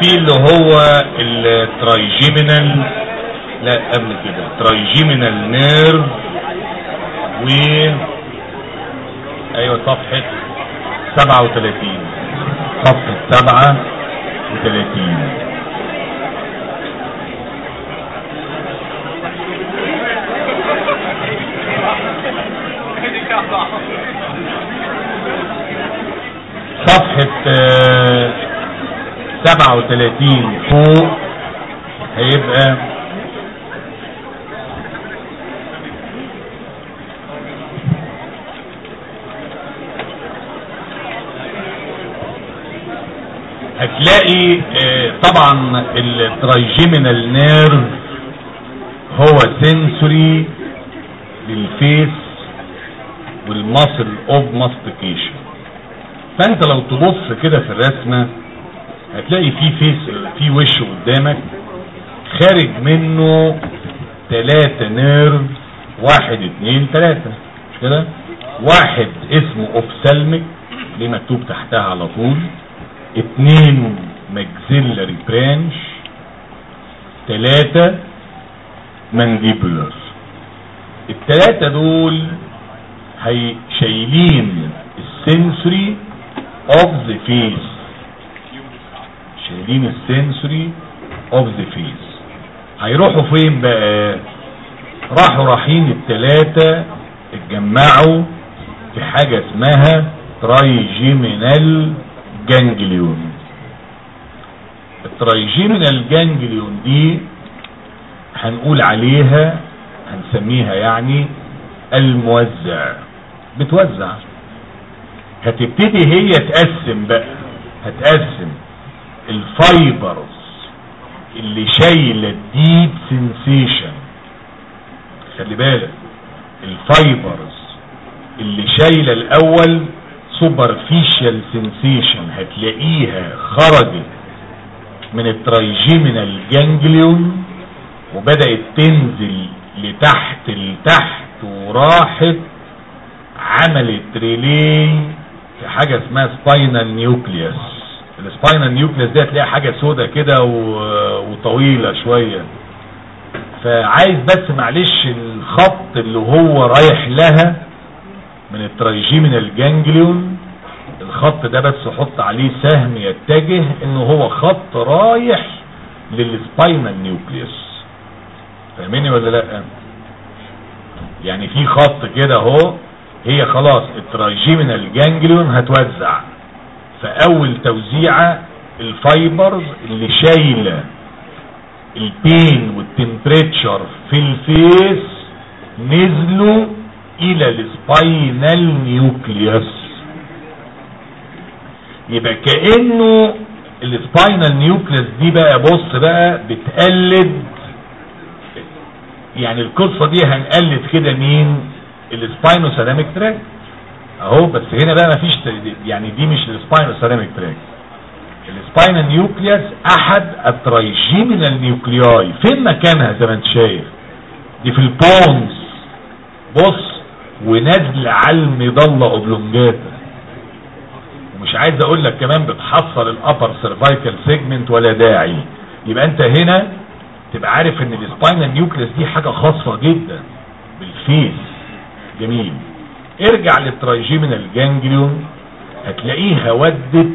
في اللي هو ال trigeminal. لا قبل كده. trigeminal nerve و أيوه صفحة 37 صفحة 37 37 فوق. هيبقى هتلاقي آه، طبعا ال trigeminal nerve هو sensory لل face وال muscle of mastication فأنت لو تبص كده في الرسمة هتلاقي في فيس في وش قدامك خارج منه ثلاثة nerve واحد اتنين تلاتة. مش كده؟ واحد اسمه ophthalmic اللي مكتوب تحتها على طول. اتنين maxillary branch تلاتة mandibular التلاتة دول هي شايلين ال sensory of the face شايلين ال sensory of the face هيروحوا فين بقى راحوا رايحين التلاتة اتجمعوا في حاجة اسمها trigeminal ganglion ال trigeminal ganglion دي هنقول عليها هنسميها يعني الموزع بتوزع هتبتدي هي تقسم بقى هتقسم ال fibers اللي شايلة ال deep sensation خلي بالك ال fibers اللي شايلة الأول superficial sensation هتلاقيها خرجت من ال trigeminal ganglion وبدأت تنزل لتحت لتحت وراحت عملت relay في حاجة اسمها spinal nucleus ال spinal nucleus دي هتلاقيها حاجة سودة كده وطويلة شوية. فعايز بس معلش الخط اللي هو رايح لها من ال trigeminal ganglion الخط ده بس حط عليه سهم يتجه انه هو خط رايح لل spinal nucleus فاهميني ولا لأ؟ يعني في خط كده أهو هي خلاص ال trigeminal ganglion هتوزع. فاول توزيعة ال fibers اللي شايلة ال pain وال temperature في ال face نزلوا إلى ال spinal nucleus. يبقى كأنه ال spinal nucleus دي بقى بص بقى بتقلد. يعني القصة دي هنقلد كده مين؟ ال spinothalamic tract أهو بس هنا بقى مفيش يعني دي مش ال spinothalamic tract. ال spinal nucleus أحد ال trigeminal nuclei فين مكانها زي ما أنت شايف؟ دي في ال pons. بص ونازله على ال medulla oblongata. ومش عايز أقول لك كمان بتحصل ال upper cervical segment ولا داعي. يبقى أنت هنا تبقى عارف إن ال spinal nucleus دي حاجة خاصة جدا. بال face. جميل. ارجع لل trigeminal ganglion هتلاقيها ودت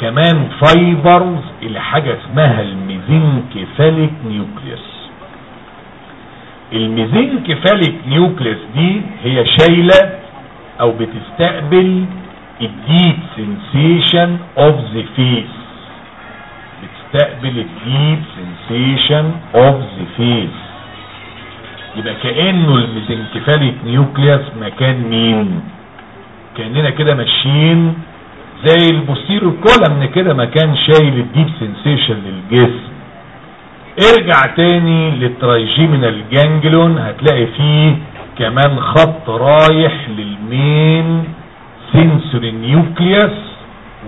كمان fibers إلى حاجة اسمها ال mesencephalic nucleus. ال mesencephalic nucleus دي هي شايلة أو بتستقبل ال deep sensation of the face بتستقبل ال deep sensation of the face يبقى كأنه ال mesencephalic nucleus مكان مين؟ كأننا كده ماشيين زي ال posterior column كده مكان شايل ال deep sensation للجسم. ارجع تاني لل trigeminal ganglion هتلاقي فيه كمان خط رايح لل main sensory nucleus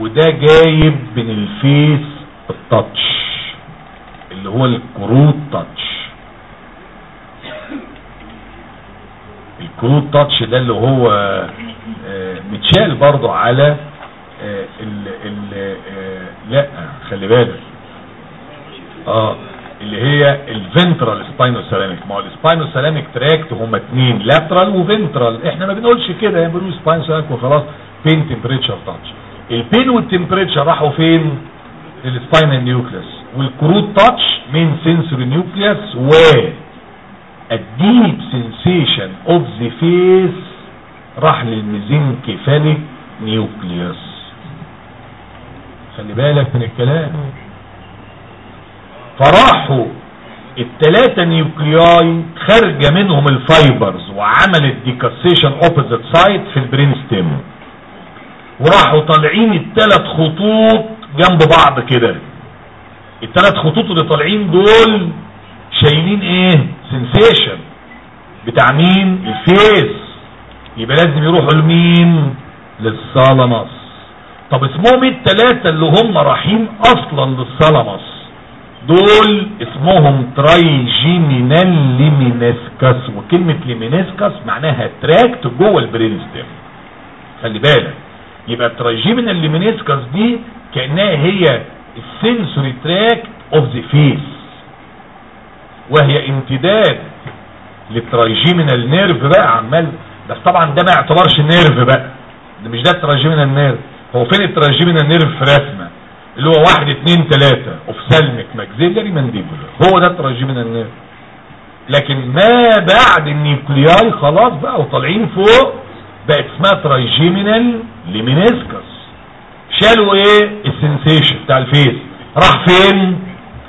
وده جايب من ال face ال touch اللي هو ال crude touch ال crude touch ده اللي هو آه، متشال برضو على آه، ال ال آه، لا خلي بالك. آه اللي هي ال ventral spinothalamic ما هو ال spinothalamic tract هما اتنين lateral و ventral إحنا ما بنقولش كده يعني بنقول spinothalamic وخلاص. pain temperature touch ال pain وال temperature راحوا فين؟ لل spinal nucleus وال crude touch main sensory nucleus و ال deep sensation of the face راح لل mesencephalic nucleus خلي بالك من الكلام. فراحوا التلاتة nuclei خارجة منهم ال fibers وعملت decussation opposite side في ال brain stem. وراحوا طالعين التلات خطوط جنب بعض كده. التلات خطوط اللي طالعين دول شايلين إيه؟ sensation بتاع مين؟ ال face. يبقى لازم يروحوا لمين؟ لل thalamus طب اسمهم إيه التلاتة اللي هم رايحين أصلا لل thalamus دول اسمهم trigeminal lemniscus وكلمة lemniscus معناها tract جوه ال brain stem. خلي بالك. يبقى ال trigeminal lemniscus دي كأنها هي ال sensory tract of the face وهي امتداد لل trigeminal nerve بقى عمال. بس طبعا ده ما يعتبرش nerve بقى. ده مش ده ال trigeminal nerve هو فين ال trigeminal nerve في رسمة. اللي هو واحد اتنين تلاتة. ophthalmic maxillary mandibular. هو ده ال trigeminal nerve لكن ما بعد ال nuclei خلاص بقى وطالعين فوق بقت اسمها trigeminal lemniscus شالوا إيه؟ ال sensation بتاع ال face. راح فين؟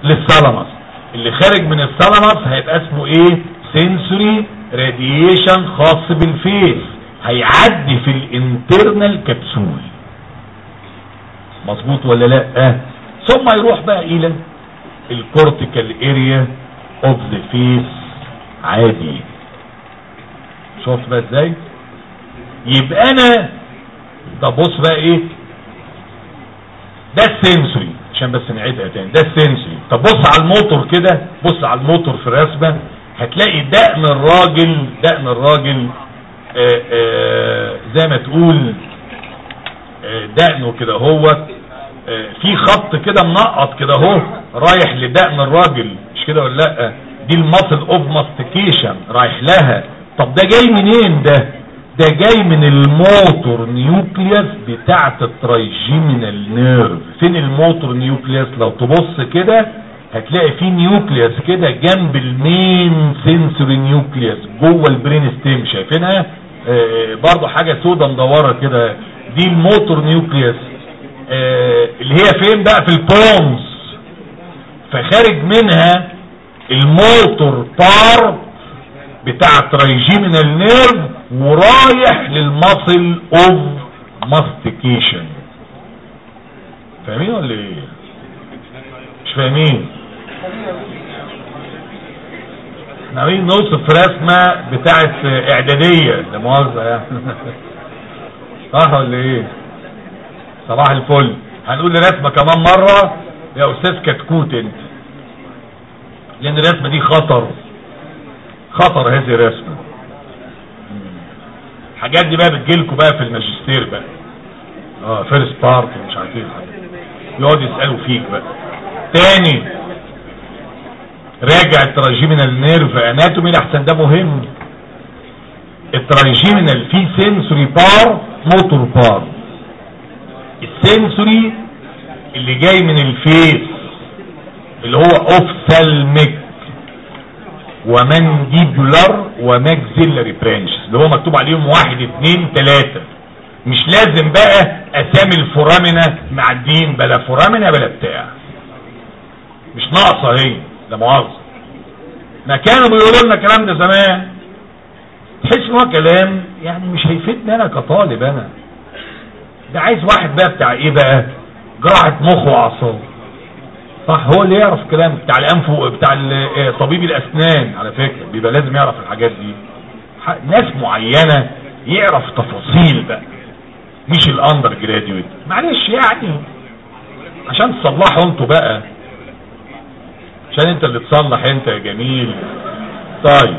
لل thalamus اللي خارج من ال thalamus هيبقى اسمه إيه؟ sensory radiation خاص بال face. هيعدي في ال internal capsule مظبوط ولا لا؟ آه. ثم يروح بقى إلى ال cortical area of the face عادي. شوف بقى إزاي؟ يبقى أنا طب بص بقى إيه؟ ده ال sensory عشان بس نعيدها تاني. ده ال sensory طب بص على الموتور كده بص على الموتور في الرسمه هتلاقي دقن الراجل دقن الراجل آآ آآ زي ما تقول دقنه كده هو في خط كده منقط كده اهو رايح لدقن الراجل. مش كده ولا لأ؟ دي ال muscle of mastication رايح لها. طب ده جاي منين ده؟ ده جاي من ال motor nucleus بتاعت ال trigeminal nerve فين ال motor nucleus لو تبص كده هتلاقي في nucleus كده جنب ال main sensory nucleus جوه ال brain stem. شايفينها؟ آه برضو حاجة سودة مدورة كده. دي ال motor nucleus آه اللي هي فين بقى؟ في ال pons فخارج منها ال motor part بتاع trigeminal nerve ورايح لل muscle of mastication فاهمين ولا إيه؟ مش فاهمين؟ إحنا عاملين نوصف رسمة بتاعت إعدادية. لا مؤاخذة يعني. صح ولا إيه؟ صباح الفل. هنقول رسمة كمان مرة. يا أستاذ كتكوت أنت. لأن الرسمة دي خطر. خطر هذه الرسمة. الحاجات دي بقى بتجيلكوا بقى في الماجستير بقى. آه first part ومش عارف إيه يقعد يسألوا فيك بقى. تاني راجع ال trigeminal nerve anatomy لحسن ده مهم. ال trigeminal فيه sensory part motor part ال sensory اللي جاي من ال face اللي هو ophthalmic و mandibular و maxillary branches اللي هو مكتوب عليهم واحد اتنين تلاتة. مش لازم بقى أسامي ال foramina معديين بلا foramina بلا بتاع. مش ناقصة هي لا مؤاخذة. ما كانوا بيقولوا لنا الكلام ده زمان. تحس إن هو كلام يعني مش هيفيدني أنا كطالب أنا. ده عايز واحد بقى بتاع إيه بقى؟ جراحة مخ وأعصاب. صح هو اللي يعرف كلام بتاع الأنف بتاع طبيب الأسنان على فكرة بيبقى لازم يعرف الحاجات دي. ناس معينة يعرف تفاصيل بقى مش ال undergraduate معلش يعني عشان تصلحوا أنتوا بقى. عشان انت اللي تصلح انت يا جميل. طيب.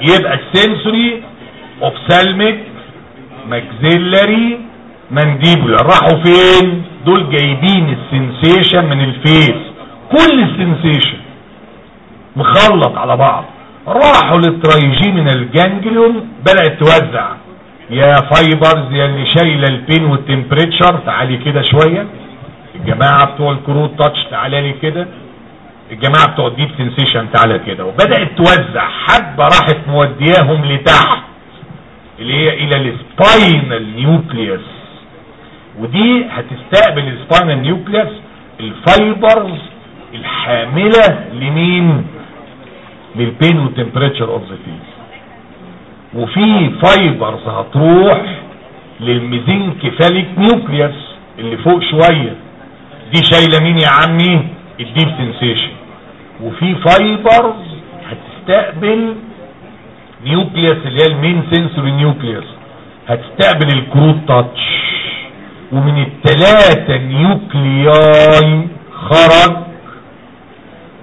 يبقى ال sensory ophthalmic maxillary mandibular راحوا فين؟ دول جايبين ال sensation من ال face. كل ال sensation مخلط على بعض. راحوا من ال ganglion بدأت توزع. يا fibers يا اللي شايلة ال pain وال temperature تعالي كده شوية. الجماعة بتوع ال crude touch تعالى لي كده. الجماعة بتوع ال deep sensation تعالى كده. وبدأت توزع. حبة راحت مودياهم لتحت اللي هي إلى ال spinal nucleus. ودي هتستقبل ال spinal nucleus ال fibers الحاملة لمين؟ لل pain وال temperature of the face. وفي fibers هتروح لل mesencephalic nucleus اللي فوق شوية. دي شايلة مين يا عمي؟ ال deep sensation. وفي fibers هتستقبل nucleus اللي هي ال main sensory nucleus هتستقبل ال crude touch. ومن التلاتة nuclei خرج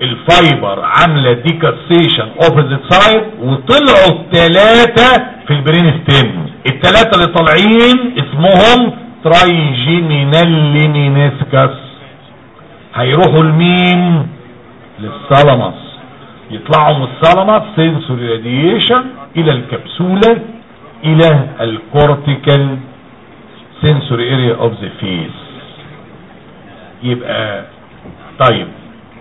ال fiber عاملة decussation opposite side وطلعوا التلاتة في ال brain stem التلاتة اللي طالعين اسمهم trigeminal lemniscus هيروحوا لمين؟ لل thalamus يطلعوا من ال thalamus sensory radiation إلى الكبسولة إلى ال cortical sensory area of the face يبقى طيب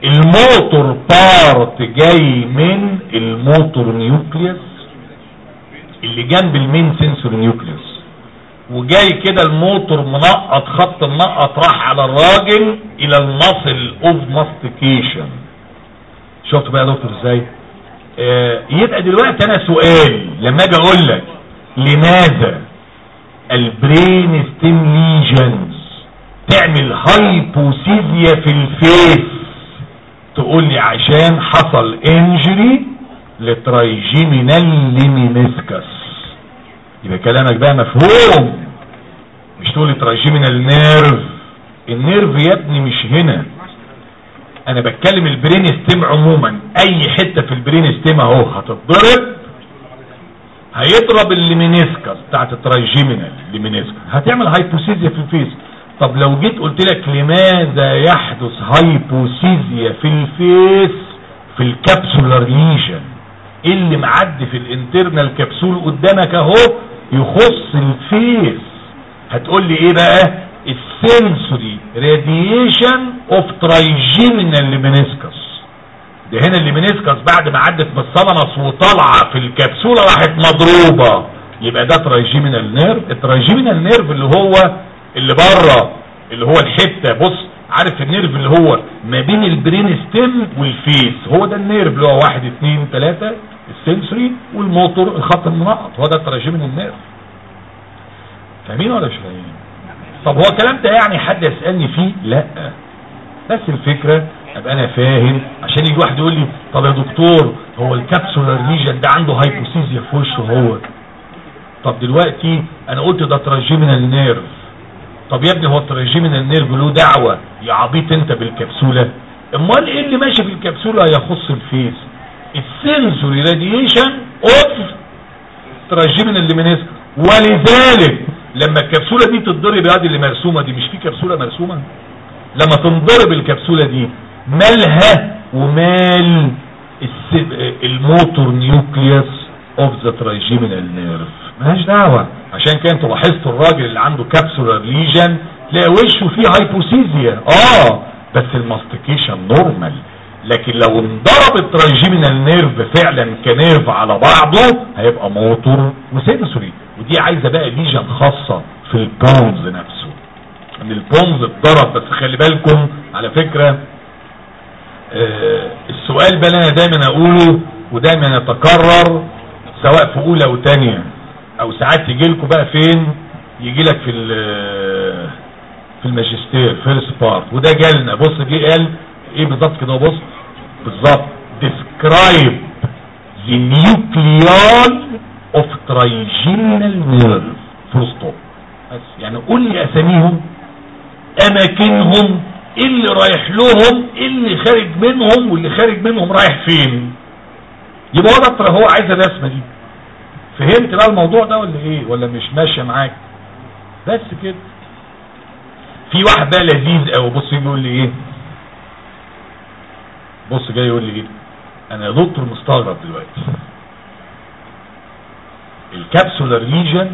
ال motor part جاي من ال motor nucleus اللي جنب ال main sensory nucleus وجاي كده الموتور منقط خط منقط راح على الراجل إلى ال muscle of mastication شفت بقى يا دكتور إزاي؟ آه يبقى دلوقتي أنا سؤال لما أجي أقول لك لماذا ال brain stem lesions تعمل hypoesthesia في ال face. تقول لي عشان حصل injury ل trigeminal lemniscus. يبقى كلامك بقى مفهوم. مش تقول trigeminal nerve ال nerve يا ابني مش هنا. أنا بتكلم ال brain stem عموما. أي حتة في ال brain stem أهو هتتضرب. هيضرب ال lemniscus بتاعت ال trigeminal lemniscus هتعمل hypoesthesia في ال face. طب لو جيت قلت لك لماذا يحدث hypoesthesia في ال face في ال capsular lesion؟ اللي معدي في ال internal capsule قدامك أهو؟ يخص ال face. هتقول لي إيه بقى؟ ال sensory radiation of trigeminal lemniscus ده هنا ال lemniscus بعد ما عدت من ال thalamus وطالعة في الكبسولة راحت مضروبة. يبقى ده trigeminal nerve. ال trigeminal nerve اللي هو اللي بره اللي هو الحتة. بص عارف ال nerve اللي هو ما بين ال brain stem وال face. هو ده ال nerve اللي هو واحد اتنين تلاتة ال sensory وال motor الخط المنقط. هو ده ال trigeminal nerve فاهمين ولا مش فاهمين؟ طب هو الكلام ده يعني حد يسألني فيه؟ لا. بس الفكرة أبقى أنا فاهم. عشان يجي واحد يقول لي طب يا دكتور هو ال capsular lesion ده عنده hypoesthesia في وشه هو. طب دلوقتي أنا قلت ده trigeminal nerve. طب يا ابني هو ال trigeminal nerve له دعوة يا عبيط أنت بالكبسولة أمال إيه اللي ماشي في الكبسولة يخص ال face؟ ال sensory radiation of trigeminal lemniscus ولذلك لما الكبسولة دي تتضرب هذه اللي مرسومة دي مش في كبسولة مرسومة؟ لما تنضرب الكبسولة دي مالها ومال ال motor nucleus of the trigeminal nerve مالهاش دعوة. عشان كده أنتوا لاحظتوا الراجل اللي عنده capsular lesion تلاقي وشه فيه hypoesthesia آه بس ال mastication normal لكن لو انضرب ال trigeminal nerve فعلا ك nerve على بعضه هيبقى motor و sensory. ودي عايزة بقى lesion خاصة في ال pons نفسه. إن ال pons اتضرب بس خلي بالكم على فكرة السؤال السؤال بقى أنا دايما أقوله ودايما يتكرر سواء في أولى أو تانية أو ساعات يجي لكم بقى فين؟ يجي لك في في الماجستير first part وده جالنا بص جه قال إيه بالظبط كده؟ بص بالظبط. Describe the nuclei of trigeminal nerve. Full يعني قول لي أساميهم أماكنهم اللي رايح لهم اللي خارج منهم واللي خارج منهم رايح فين. يبقى هو ده هو عايز الرسمة دي. فهمت بقى الموضوع ده ولا إيه؟ ولا مش ماشية معاك؟ بس كده. في واحد بقى لذيذ قوي بص يقول لي إيه؟ بص جاي يقول لي إيه؟ أنا يا دكتور مستغرب دلوقتي. ال capsular lesion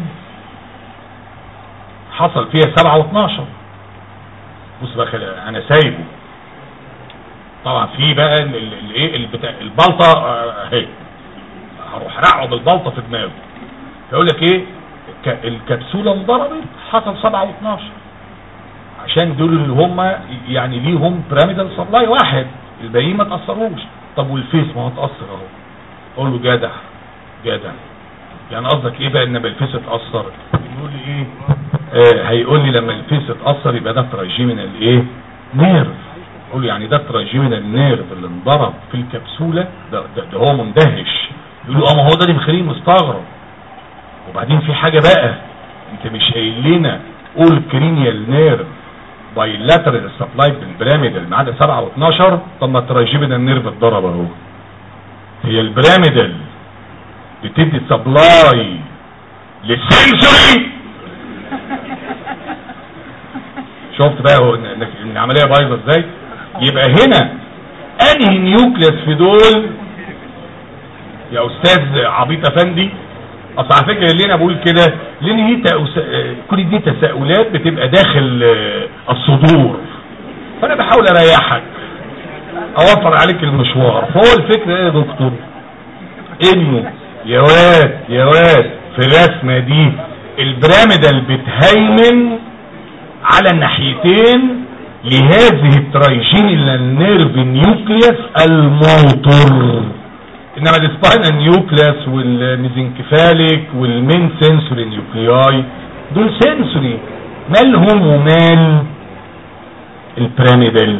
حصل فيها 7 و12 بص بقى أنا سايبه. طبعا في بقى ال- ال- الايه البلطة آه، أهي. هروح رقعه بالبلطة في دماغه. فيقول لك إيه؟ الك- الكبسولة انضربت حصل 7 و12 عشان دول اللي هم يعني ليهم pyramidal supply واحد. الباقيين ما تأثروش. طب وال face ما هو اتاثر أهو. أقول له جدع جدع. يعني قصدك إيه بقى إن ال face اتأثر؟ يقول لي إيه؟ آه هيقول لي لما ال face اتأثر يبقى ده trigeminal إيه nerve. أقول له يعني ده trigeminal nerve اللي انضرب في الكبسولة. ده, ده, ده هو مندهش. يقول له آه ما هو ده اللي مخليه مستغرب. وبعدين في حاجة بقى. أنت مش قايل لنا كل cranial nerve. bilateral supply بال pyramidal ما عدا 7 و12 طب ما ال trigeminal nerve اتضرب أهو. هي ال pyramidal بتدي supply لل sensory شفت بقى العملية بايظة إزاي؟ يبقى هنا أنهي nucleus في دول؟ يا أستاذ عبيط أفندي. أصل على فكرة ليه أنا بقول كده لأن تأس... آه، كل دي تساؤلات بتبقى داخل آه، الصدور. فأنا بحاول أريحك. أوفر عليك المشوار. فهو الفكرة إيه يا دكتور؟ إنه يا واد يا واد في الرسمة دي ال pyramidal بتهيمن على الناحيتين لهذه ال trigeminal nerve nucleus ال motor. إنما ال spinal nucleus وال mesencephalic وال main sensory nuclei دول sensory مالهم ومال ال pyramidal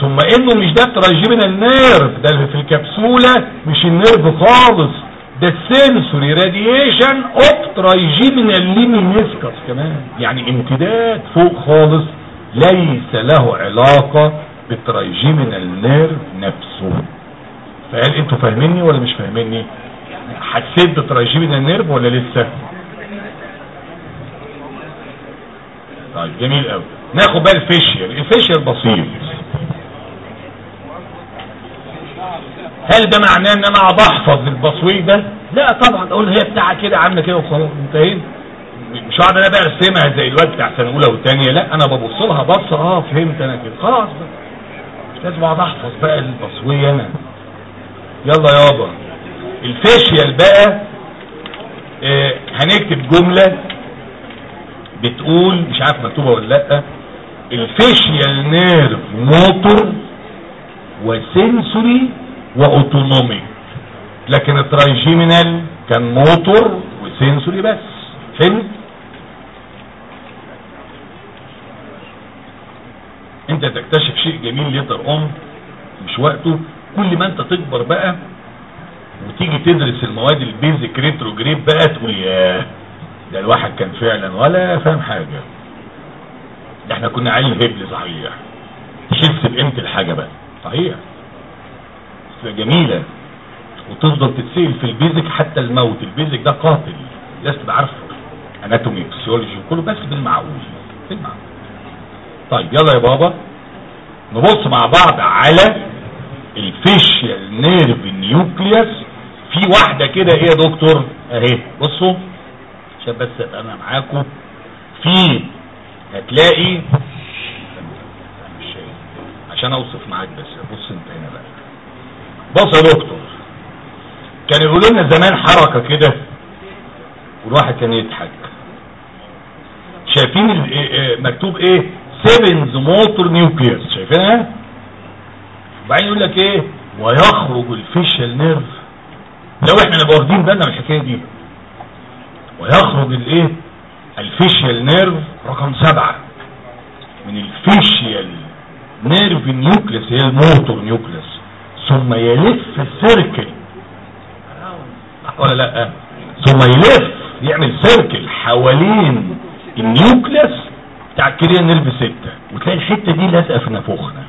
ثم إنه مش ده trigeminal nerve ده اللي في الكبسولة مش ال nerve خالص. ده ال sensory radiation of trigeminal lemniscus كمان. يعني امتداد فوق خالص ليس له علاقة بال trigeminal nerve نفسه. فقال أنتوا فاهميني ولا مش فاهميني؟ حسيت ب trigeminal nerve ولا لسه؟ طيب جميل قوي ناخد بقى ال facial ال facial بسيط. هل ده معناه إن أنا أقعد أحفظ البصوير ده لا طبعا. أقول هي بتاعة كده عاملة كده وخلاص. انتهينا مش قاعد أنا بقى أرسمها زي الواد بتاع سنه اولى والثانيه لا أنا ببص لها بصة. آه فهمت أنا كده. خلاص بقى. مش لازم أقعد أحفظ بقى ال pathway أنا. يلا يابا ال facial بقى آه هنكتب جملة بتقول مش عارف مكتوبة ولا لأ ال facial nerve motor و sensory و autonomic لكن ال trigeminal كان motor و sensory بس. حلو انت تكتشف شيء جميل later on مش وقته. كل ما انت تكبر بقى وتيجي تدرس المواد ال basic retrograde بقى تقول ياه ده الواحد كان فعلا ولا فاهم حاجة. ده إحنا كنا عيل هبل صحيح. تحس بقيمة الحاجة بقى. صحيح. جميلة. وتفضل تتسأل في ال basic حتى الموت. ال basic ده قاتل. لازم تبقى عارفه anatomy physiology وكله بس بالمعقول. بالمعقول. طيب يلا يا بابا. نبص مع بعض على ال facial nerve nucleus. في واحدة كده إيه يا دكتور؟ اهي. بصوا. عشان بس ابقى أنا معاكم. في هتلاقي. عشان اوصف معاك بس. بص انت هنا بقى. بص يا دكتور. كانوا يقولوا لنا زمان حركة كده والواحد كان يضحك. شايفين إيه- إيه مكتوب إيه؟ seventh motor nucleus شايفينها وبعدين يقول لك إيه؟ ويخرج ال facial nerve. لو إحنا نبقى واخدين بالنا من الحكاية دي. ويخرج الايه ال facial nerve رقم سبعة. من ال facial nerve nucleus هي ال motor nucleus. ثم يلف circle ولا لا ثم يلف يعمل circle حوالين ال nucleus بتاع ال cranial nerve ستة. وتلاقي الحتة دي لازقة في نافوخنا.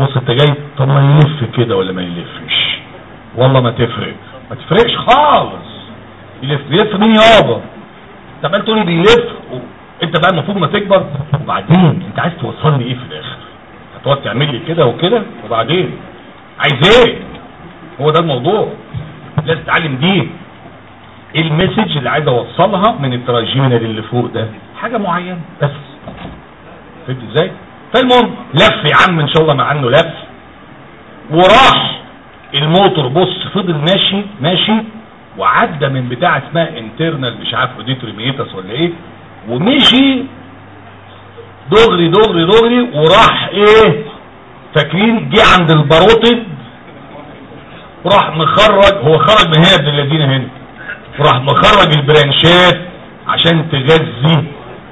بص أنت جاي طب ما يلف كده ولا ما يلفش؟ والله ما تفرق. ما تفرقش خالص. يلف يلف مين يابا طب انت تقولي بيلف و... أنت بقى المفروض ما تكبر. وبعدين أنت عايز توصلني إيه في الآخر؟ هتقعد تعمل لي كده وكده وبعدين؟ عايز إيه؟ هو ده الموضوع. لازم تتعلم دي. إيه ال message اللي عايز أوصلها من ال trigeminal اللي فوق ده؟ حاجة معينة بس. فهمت إزاي؟ فالمهم لف يا عم إن شاء الله مع إنه لف. وراح الموتور بص فضل ماشي ماشي وعدى من بتاع اسمها internal مش عارف auditory ولا إيه ومشي دغري دغري دغري وراح إيه؟ فاكرين جه عند ال parotid وراح مخرج هو خرج من هنا ابن الذين هنا وراح مخرج ال branchات عشان تغذي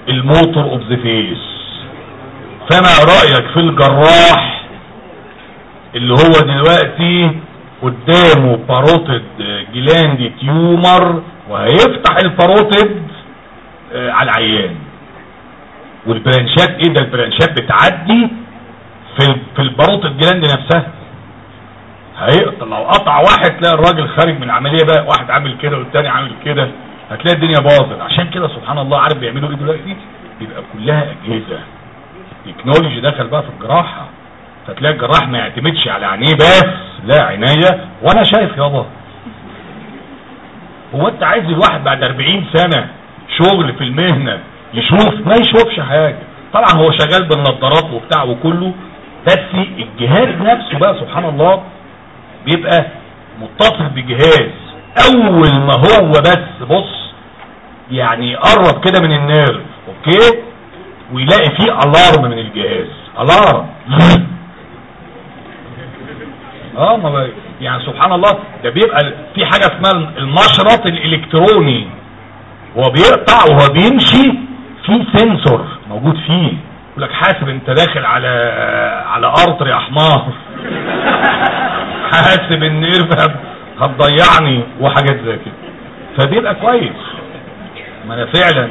ال motor of the face. فما رأيك في الجراح اللي هو دلوقتي قدامه parotid gland tumor وهيفتح ال parotid آه، على العيان. وال branchات إيه ده ال branchات بتعدي في في ال parotid gland نفسها؟ هيقطع لو قطع واحد تلاقي الراجل خارج من العملية بقى واحد عامل كده والتاني عامل كده هتلاقي الدنيا باظت. عشان كده سبحان الله عارف بيعملوا إيه دلوقتي؟ بيبقى كلها أجهزة. technology دخل بقى في الجراحة. فتلاقي الجراح ما يعتمدش على عينيه بس لا عناية وأنا شايف. يابا. هو أنت عايز الواحد بعد 40 سنة شغل في المهنة يشوف ما يشوفش حاجة. طبعا هو شغال بالنظارات وبتاع وكله بس الجهاز نفسه بقى سبحان الله بيبقى متصل بجهاز. أول ما هو بس بص يعني يقرب كده من ال nerve okay؟ ويلاقي فيه alarm من الجهاز. alarm. آه ما يعني سبحان الله ده بيبقى في حاجة اسمها المشرط الإلكتروني. هو بيقطع وهو بيمشي في sensor موجود فيه. يقول لك حاسب انت داخل على على artery يا حمار حاسب ال nerve هتضيعني وحاجات زي كده. فبيبقى كويس. ما أنا فعلا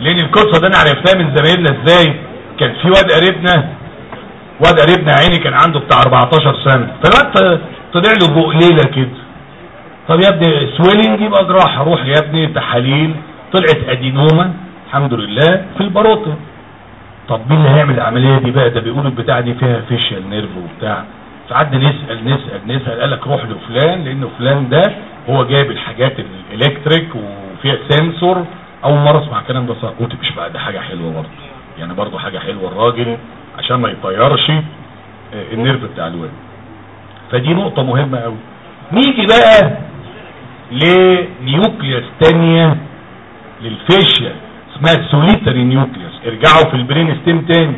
لأن القصة ده أنا عرفتها من زمايلنا إزاي. كان في واد قريبنا واد قريبنا عيني كان عنده بتاع 14 سنة. فالوقت طلع له بقليلة كده. طب يا ابني swelling يبقى جراحة. روح يا ابني تحاليل. طلعت adenoma. الحمد لله في ال parotid طب مين اللي هيعمل العملية دي بقى؟ ده بيقولوا البتاع دي فيها facial nerve وبتاع. فقعدنا نسأل نسأل نسأل قال لك روح لفلان لأن فلان ده هو جايب الحاجات ال electric وفيها sensor. أول مرة أسمع الكلام ده صار قلت مش بقى ده حاجة حلوة برضه. يعني برضه حاجة حلوة الراجل عشان ما يطيرش آه، ال nerve بتاع الواد. فدي نقطة مهمة قوي نيجي بقى ل nucleus تانية لل facial اسمها ال solitary nucleus. ارجعوا في ال brain stem تاني.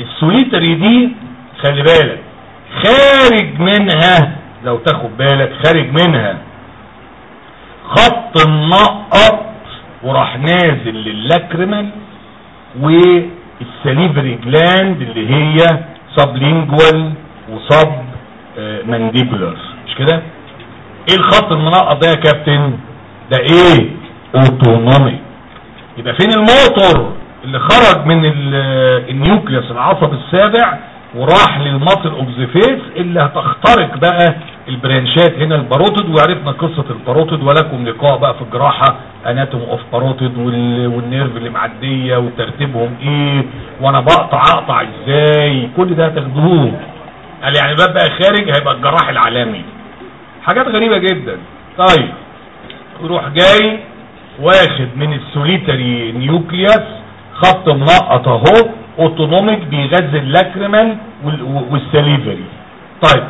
ال solitary دي خلي بالك خارج منها لو تاخد بالك خارج منها خط منقط وراح نازل لل lacrimal وال salivary gland اللي هي sublingual و submandibular مش كده؟ إيه الخط المنقط ده يا كابتن؟ ده إيه؟ autonomic يبقى فين الموتور اللي خرج من ال- nucleus العصب السابع وراح لل muscle of the face اللي هتخترق بقى ال branchات هنا ال parotid وعرفنا قصة ال parotid ولكم لقاء بقى في الجراحة. anatomy of parotid وال nerve اللي معدية وترتيبهم إيه وأنا بقطع أقطع إزاي؟ كل ده هتاخدوه. قال يعني الباب بقى خارج هيبقى الجراح العالمي. حاجات غريبة جدا. طيب يروح جاي. واخد من ال solitary nucleus خط منقط اهو autonomic بيغذي ال lacrimal وال- وال salivary. طيب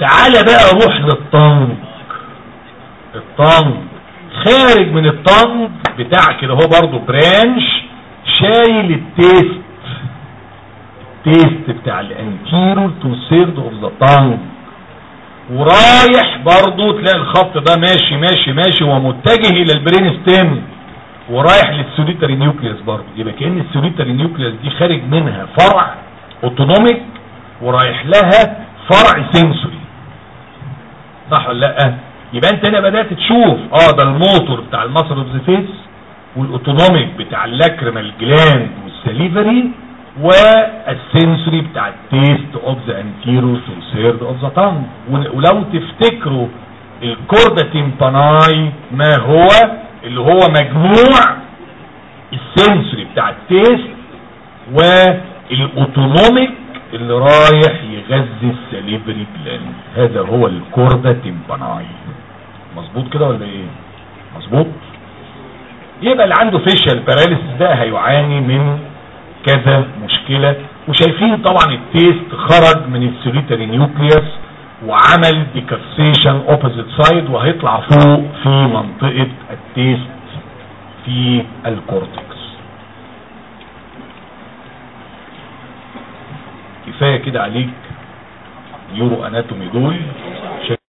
تعالى بقى روح لل tongue ال tongue خارج من ال tongue بتاع كده هو برضو branch شايل ال taste. ال taste بتاع ال anterior two third of the tongue ورايح برضو تلاقي الخط ده ماشي ماشي ماشي ومتجه إلى ال brain stem ورايح لل solitary nucleus برضو. يبقى كأن ال solitary nucleus دي خارج منها فرع autonomic ورايح لها فرع sensory. صح ولا لأ؟ يبقى أنت هنا بدأت تشوف آه ده الموتور بتاع ال muscle of the face وال autonomic بتاع ال lacrimal gland وال salivary وال sensory بتاع ال taste of the anterior third of the tongue ولو تفتكروا ال chorda tympani ما هو؟ اللي هو مجموع ال sensory بتاع ال taste وال autonomic اللي رايح يغذي ال salivary gland هذا هو ال chorda tympani. مظبوط كده ولا إيه؟ مظبوط. يبقى اللي عنده facial paralysis ده هيعاني من كذا مشكلة. وشايفين طبعا ال taste خرج من ال solitary nucleus وعمل decussation opposite side وهيطلع فوق في منطقة ال taste في ال cortex. كفاية كده عليك neuroanatomy دول.